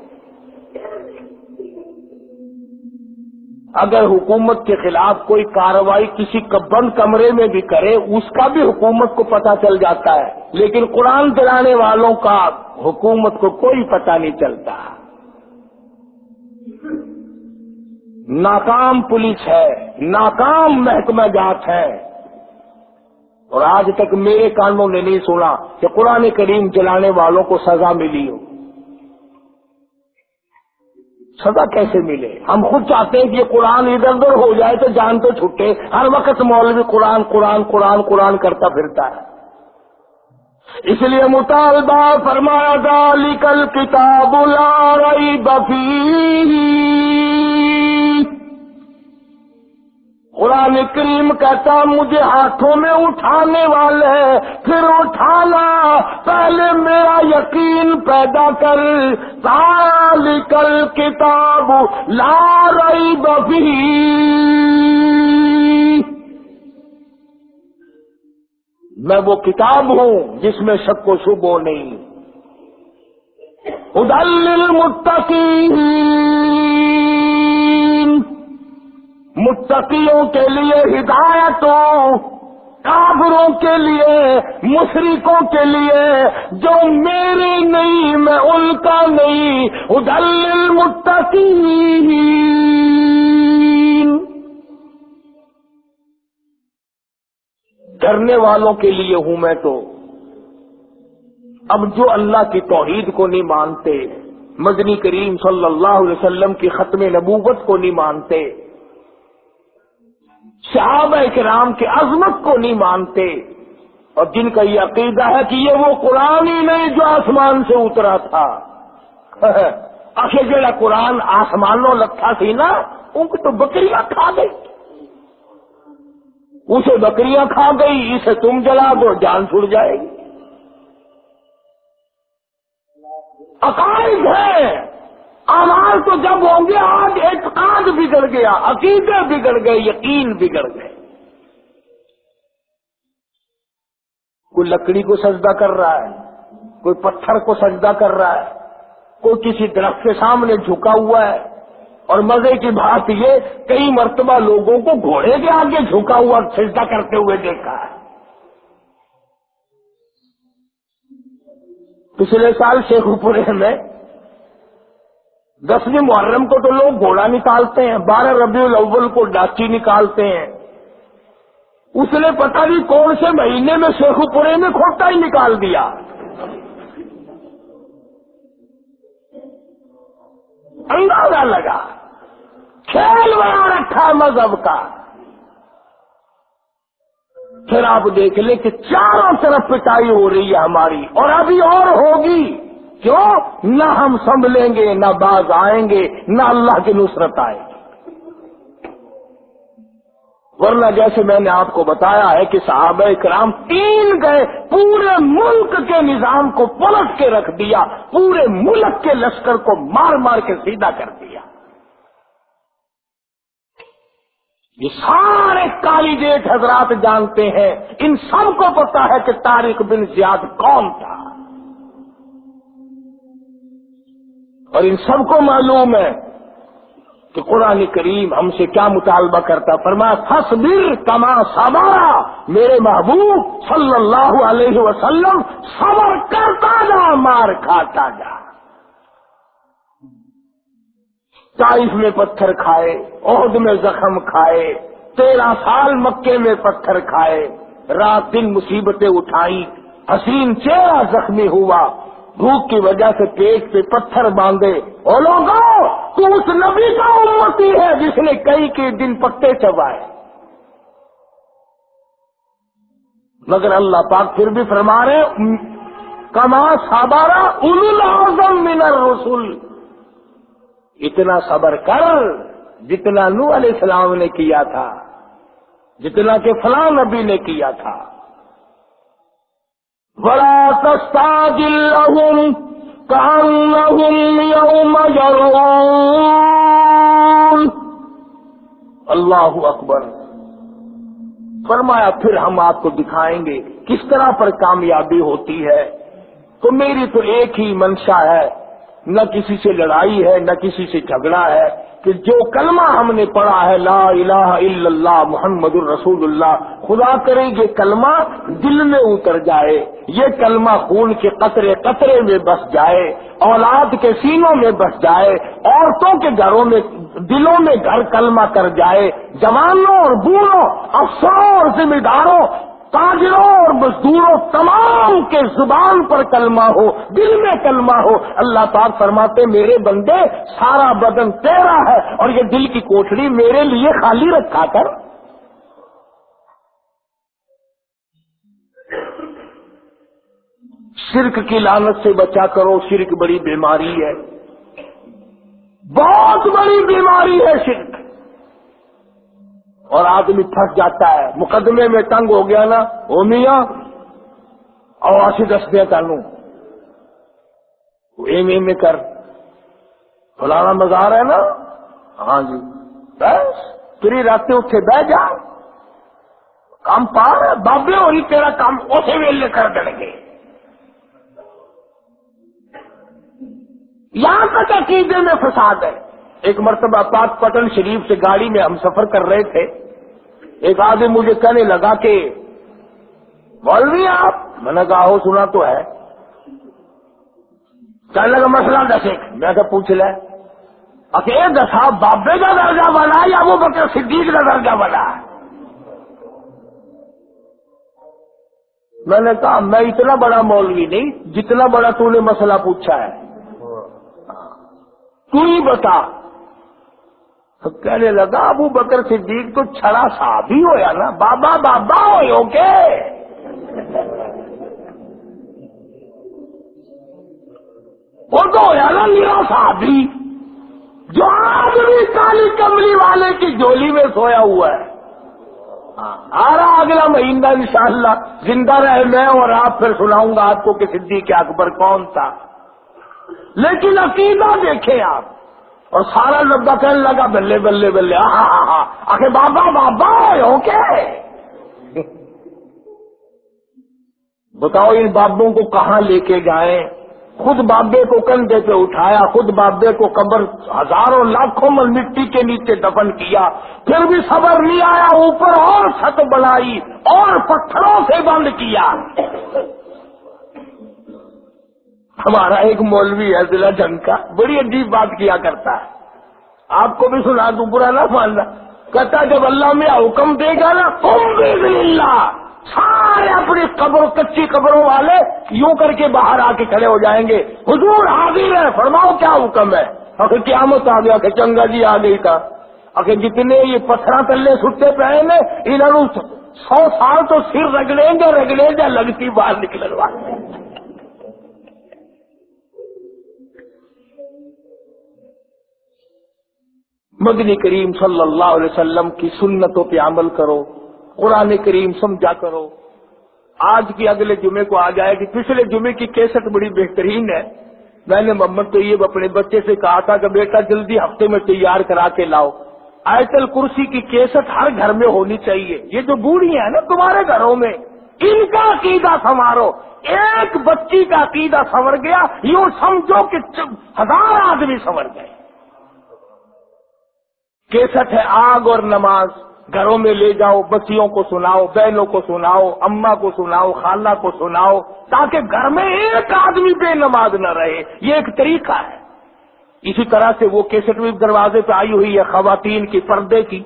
اگر حکومت کے خلاف کوئی کاروائی کسی بند کمرے میں بھی کرے، اس کا بھی حکومت کو پتا چل جاتا ہے۔ لیکن قرآن دلانے والوں کا حکومت کو کوئی پتا نہیں چلتا۔ ناکام پولیس ہے، ناکام محکمہ جات ہے۔ اور آج تک میرے کانوں نے نہیں سنا کہ قرآن کریم جلانے والوں کو سزا ملی ہو۔ سزا کیسے ملے؟ ہم خود چاہتے ہیں کہ یہ قرآن ادھر ادھر ہو جائے تو جان تو چھٹے۔ ہر وقت مولوی قرآن قرآن قرآن قرآن کرتا پھرتا ہے۔ اس لیے مطالبہ فرمایا ڈالی کل کتاب بفی قرآن کریم کہتا مجھے ہاتھوں میں اٹھانے والے، پھر اٹھانا، پہلے میرا یقین پیدا کر۔ کل کتاب لا رہی بفی میں وہ کتاب ہوں جس میں شک و شبو نہیں۔ ادل متقین متقیوں کے لیے ہدایتوں کابروں کے لیے مشرقوں کے لیے، جو میرے نہیں، میں ان کا نہیں، ادل متقین ڈرنے والوں کے لیے ہوں میں تو۔ اب جو اللہ کی توحید کو نہیں مانتے، مدنی کریم صلی اللہ علیہ وسلم کی ختم نبوت کو نہیں مانتے صحابہ کرام کے عظمت کو نہیں مانتے اور جن کا یہ عقیدہ ہے کہ یہ وہ قرآن ہی نہیں جو آسمان سے اترا تھا۔ [laughs] جڑا قرآن آسمانوں لکھا تھی نا، ان کو تو بکریاں کھا گئی۔ اسے بکریاں کھا گئی، اسے تم جلا دو، جان چھڑ جائے گی۔ عقائد ہے آواز تو جب ہوں گے بگڑ گیا عقیدے بگڑ گئے، یقین بگڑ گئے۔ کوئی لکڑی کو سجدہ کر رہا ہے، کوئی پتھر کو سجدہ کر رہا ہے، کوئی کسی درخت کے سامنے جھکا ہوا ہے۔ اور مزے کی بات یہ، کئی مرتبہ لوگوں کو گھوڑے کے آگے جھکا ہوا سجدہ کرتے ہوئے دیکھا ہے۔ پچھلے سال شیخ پورے میں دسویں محرم کو تو لوگ گھوڑا نکالتے ہیں، بارہ ربیع الاول کو ڈاچی نکالتے ہیں۔ اس نے پتہ نہیں کون سے مہینے میں شیخو پورے میں کھوٹا ہی نکال دیا۔ اندازہ لگا۔ کھیل بنا رکھا مذہب کا۔ پھر آپ دیکھ لیں کہ چاروں طرف پٹائی ہو رہی ہے ہماری اور ابھی اور ہوگی۔ کیوں؟ نہ ہم سنبھلیں گے، نہ باز آئیں گے، نہ اللہ کی نصرت آئے گی۔ ورنہ جیسے میں نے آپ کو بتایا ہے کہ صحابہ کرام تین گئے، پورے ملک کے نظام کو پلٹ کے رکھ دیا، پورے ملک کے لشکر کو مار مار کے سیدھا کر دیا۔ یہ سارے کالی ڈیٹ حضرات جانتے ہیں، ان سب کو پتا ہے کہ تاریخ بن زیاد کون تھا۔ اور ان سب کو معلوم ہے کہ قرآن کریم ہم سے کیا مطالبہ کرتا فرما تصبر کما سوارا میرے محبوب صلی اللہ علیہ وسلم صبر کرتا جا، مار کھاتا جا۔ تائف میں پتھر کھائے، عہد میں زخم کھائے، تیرہ سال مکے میں پتھر کھائے، رات دن مصیبتیں اٹھائی حسین چہرہ زخمی ہوا۔ بھوک کی وجہ سے پیٹ پہ پتھر باندھے۔ او لوگوں تو اس نبی کا امتی ہے جس نے کئی کے دن پتے چبائے۔ مگر اللہ پاک پھر بھی فرما رہے کما سابارا اعظم من الرسول اتنا صبر کر جتنا نو علیہ السلام نے کیا تھا، جتنا کہ فلاں نبی نے کیا تھا۔ بڑا سستا لهم كأنهم يوم يرون. اللہ اکبر۔ فرمایا، پھر ہم آپ کو دکھائیں گے کس طرح پر کامیابی ہوتی ہے۔ تو میری تو ایک ہی منشا ہے۔ نہ کسی سے لڑائی ہے، نہ کسی سے جھگڑا ہے کہ جو کلمہ ہم نے پڑھا ہے، لا الہ الا اللہ، محمد الرسول اللہ خدا کرے یہ کلمہ دل میں اتر جائے، یہ کلمہ خون کے قطرے قطرے میں بس جائے، اولاد کے سینوں میں بس جائے، عورتوں کے گھروں میں، دلوں میں گھر کلمہ کر جائے، جوانوں اور بوڑھوں، افسروں اور ذمہ داروں تاجروں اور مزدوروں تمام کے زبان پر کلمہ ہو، دل میں کلمہ ہو، اللہ پاک فرماتے میرے بندے، سارا بدن تیرا ہے اور یہ دل کی کوٹڑی میرے لیے خالی رکھا کر۔ شرک کی لانت سے بچا کرو، شرک بڑی بیماری ہے۔ بہت بڑی بیماری ہے شرک۔ اور آدمی پھنس جاتا ہے۔ مقدمے میں تنگ ہو گیا نا، او میاں اور آسی دس دیا تعلق ایم ایم میں کر۔ فلانا مزار ہے نا؟ ہاں جی۔ بس پھر راستے اٹھے بہ جا۔ کام پار بابے ہو تیرا کام اسے ویلے کر دیں گے۔ یہاں تک عقیدے میں فساد ہے۔ ایک مرتبہ پاک پٹن شریف سے گاڑی میں ہم سفر کر رہے تھے۔ ایک آدمی مجھے کہنے لگا کہ مولوی آپ، میں نے کہا، ہو، سنا تو ہے۔ کہنے لگا، مسئلہ دس ایک۔ میں کہ پوچھ لے۔ اچھا، اکیلے دسا بابے کا درجہ بنا یا وہ بکر صدیق کا درجہ بنا میں نے کہا، میں اتنا بڑا مولوی نہیں، جتنا بڑا تو نے مسئلہ پوچھا ہے۔ تو ہی بتا۔ تو کہنے لگا، ابو بکر صدیق تو چھڑا صاحب ہی ہویا نا۔ بابا بابا ہو کے۔ وہ تو ہوا نا میرا صحابی جو آج بھی کالی کملی والے کی جولی میں سویا ہوا ہے۔ ہاں، آ رہا اگلا مہینہ انشاءاللہ زندہ رہے میں اور آپ پھر سناؤں گا آپ کو کہ صدیق اکبر کون تھا۔ لیکن عقیدہ دیکھیں آپ۔ اور سارا لبا کہنے لگا، بلے بلے بلے ہاں ہاں ہاں آخر بابا بابا ہو کے بتاؤ ان بابوں کو کہاں لے کے جائیں؟ خود بابے کو کندھے پہ اٹھایا، خود بابے کو قبر ہزاروں لاکھوں میں مٹی کے نیچے دفن کیا۔ پھر بھی صبر نہیں آیا، اوپر اور چھت بنائی اور پتھروں سے بند کیا۔ ہمارا ایک مولوی ہے ضلع جنگ کا بڑی عجیب بات کیا کرتا ہے۔ آپ کو بھی سنا دوں، برا نہ ماننا۔ کہتا جب اللہ میں حکم دے گا نا تم اللہ سارے اپنی قبر، کچی قبروں والے یوں کر کے باہر آ کے کھڑے ہو جائیں گے۔ حضور حاضر ہے، فرماؤ کیا حکم ہے؟ آخر قیامت آ گیا کہ چنگا جی آ گئی تھا۔ آخر جتنے یہ پتھر تلے سٹے پہ نے انہوں سو سال تو سر رگڑیں گے رگڑیں گے، لگتی باہر نکلنے والے۔ مدنی کریم صلی اللہ علیہ وسلم کی سنتوں پہ عمل کرو، قرآن کریم سمجھا کرو۔ آج کی اگلے جمعے کو آ جائے گی۔ پچھلے جمعے کی کیسٹ بڑی بہترین ہے۔ میں نے محمد طیب اپنے بچے سے کہا تھا کہ بیٹا، جلدی ہفتے میں تیار کرا کے لاؤ۔ آئٹل کرسی کی کیسٹ ہر گھر میں ہونی چاہیے۔ یہ جو بوڑھی ہے نا، تمہارے گھروں میں، ان کا عقیدہ سنوارو۔ ایک بچی کا عقیدہ سنور گیا، یوں سمجھو کہ ہزار آدمی سنور گئے۔ کیسٹ ہے آگ اور نماز۔ گھروں میں لے جاؤ، بچیوں کو سناؤ، بہنوں کو سناؤ اما کو سناؤ، خالہ کو سناؤ، تاکہ گھر میں ایک آدمی بے نماز نہ رہے۔ یہ ایک طریقہ ہے۔ اسی طرح سے وہ کیسٹ بھی دروازے پہ آئی ہوئی ہے، خواتین کی پردے کی۔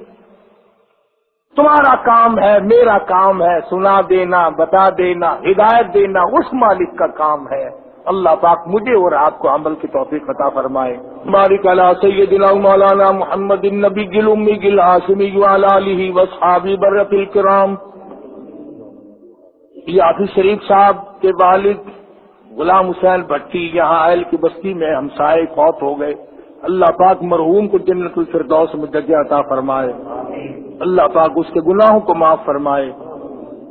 تمہارا کام ہے، میرا کام ہے، سنا دینا، بتا دینا، ہدایت دینا، اس مالک کا کام ہے۔ اللہ پاک مجھے اور آپ کو عمل کی توفیق عطا فرمائے۔ مالک علا سیدنا مولانا محمد النبی گل امی گل ہاشمی علیہ وصحابی برت الکرام۔ یہ شریف صاحب کے والد غلام حسین بھٹی یہاں اہل کی بستی میں ہمسائے فوت ہو گئے۔ اللہ پاک مرحوم کو جنت الفردوس میں جگہ عطا فرمائے۔ اللہ پاک اس کے گناہوں کو معاف فرمائے۔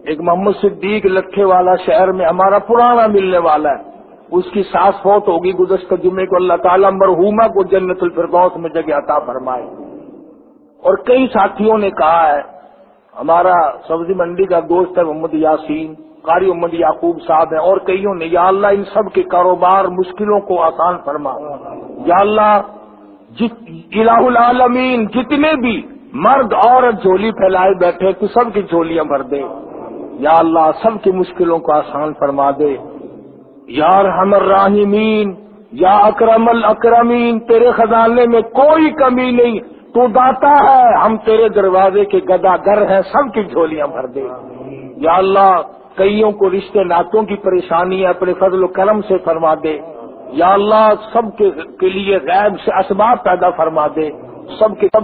ایک محمد صدیق لکھے والا شہر میں ہمارا پرانا ملنے والا ہے۔ اس کی ساس فوت ہوگی گزشتہ جمعے کو اللہ تعالیٰ مرحوما کو جنت الفردوس میں جگہ عطا فرمائے۔ اور کئی ساتھیوں نے کہا ہے، ہمارا سبزی منڈی کا دوست ہے محمد یاسین، قاری محمد یعقوب صاحب ہیں، اور کئیوں نے، یا اللہ ان سب کے کاروبار مشکلوں کو آسان فرما یا اللہ الہ العالمین جتنے بھی مرد، عورت جھولی پھیلائے بیٹھے، تو سب کی جھولیاں بھر دے۔ یا اللہ سب کی مشکلوں کو آسان فرما دے۔ یار ہمر راہمین یا اکرم الاکرمین تیرے خزانے میں کوئی کمی نہیں تو داتا ہے ہم تیرے دروازے کے گدا گر ہیں سب کی جھولیاں بھر دے۔ یا اللہ کئیوں کو رشتے ناتوں کی پریشانی اپنے فضل و کرم سے فرما دے۔ یا اللہ سب کے لیے غیب سے اسباب پیدا فرما دے۔ سب کے سب